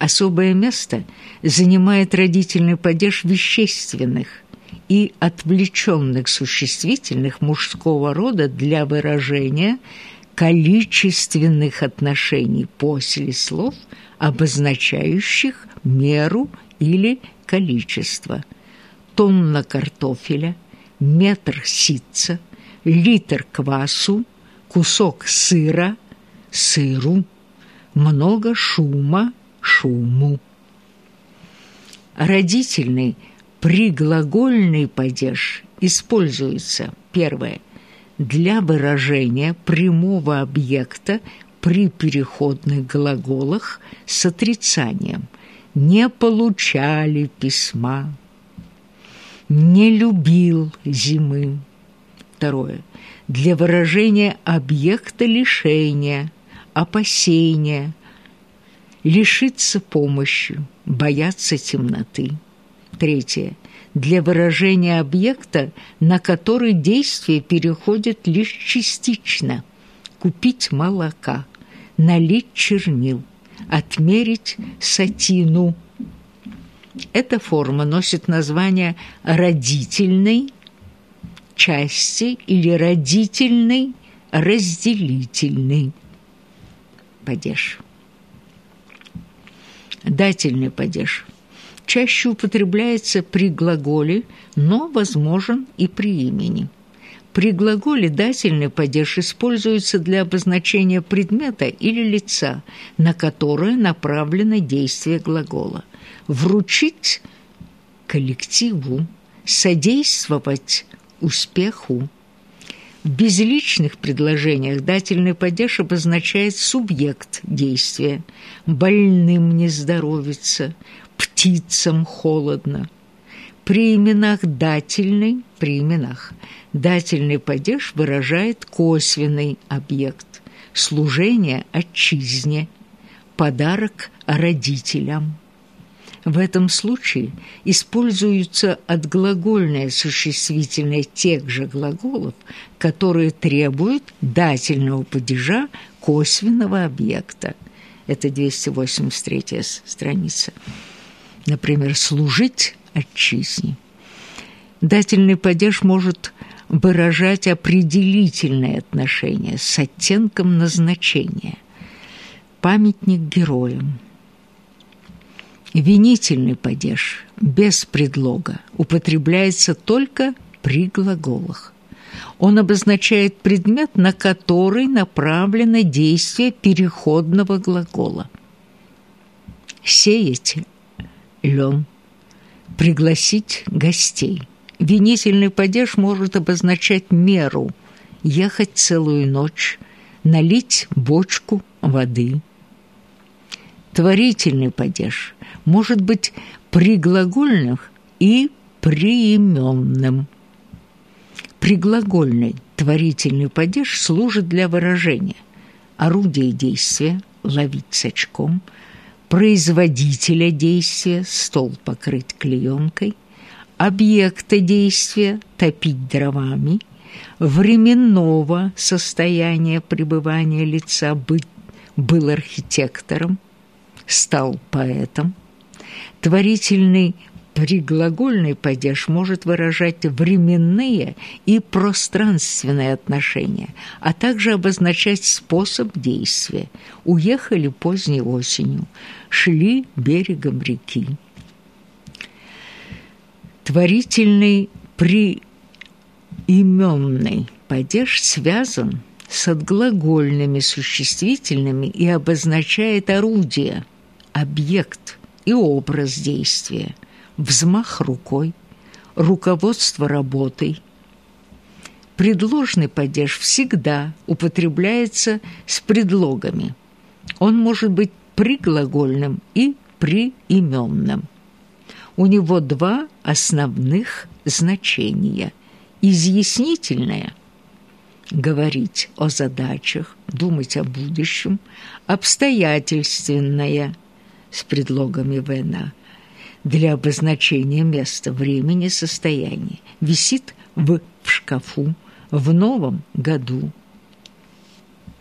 Особое место занимает родительный падеж вещественных и отвлеченных существительных мужского рода для выражения количественных отношений после слов, обозначающих меру или количество. Тонна картофеля, метр ситца, литр квасу, кусок сыра, сыру, много шума, шуму. Родительный приглагольный падеж используется, первое, для выражения прямого объекта при переходных глаголах с отрицанием «не получали письма», «не любил зимы». Второе. Для выражения объекта лишения, опасения, лишиться помощи, бояться темноты. Третье. Для выражения объекта, на который действие переходит лишь частично. Купить молока, налить чернил, отмерить сатину. Эта форма носит название родительной части или родительный разделительный падеж. Дательный падеж чаще употребляется при глаголе, но возможен и при имени. При глаголе дательный падеж используется для обозначения предмета или лица, на которое направлено действие глагола. Вручить коллективу, содействовать успеху. Безличных предложениях дательный падеж обозначает субъект действия. Больным не здоровится, птицам холодно. При именах дательный, при именах, дательный падеж выражает косвенный объект, служение отчизне, подарок родителям. В этом случае используются отглагольное существительное тех же глаголов, которые требуют дательного падежа косвенного объекта. Это 283 страница. Например, «служить отчизне». Дательный падеж может выражать определительное отношение с оттенком назначения. Памятник героям – Винительный падеж без предлога употребляется только при глаголах. Он обозначает предмет, на который направлено действие переходного глагола. Сеять – лен, пригласить гостей. Винительный падеж может обозначать меру – ехать целую ночь, налить бочку воды. Творительный падеж – может быть приглагольных и приименным. Приглагольный творительный падеж служит для выражения. Орудия действия ловить с очком, производителя действия стол покрыть клеенкой, объекта действия топить дровами, временного состояния пребывания лица быть был архитектором, стал поэтом, Творительный приглагольный падеж может выражать временные и пространственные отношения, а также обозначать способ действия. Уехали поздней осенью, шли берегом реки. Творительный приименный падеж связан с отглагольными существительными и обозначает орудие, объект – и образ действия, взмах рукой, руководство работой. Предложный падеж всегда употребляется с предлогами. Он может быть приглагольным и приименным. У него два основных значения. Изъяснительное – говорить о задачах, думать о будущем, обстоятельственное – с предлогами «вена» для обозначения места, времени, состояния. Висит в шкафу в новом году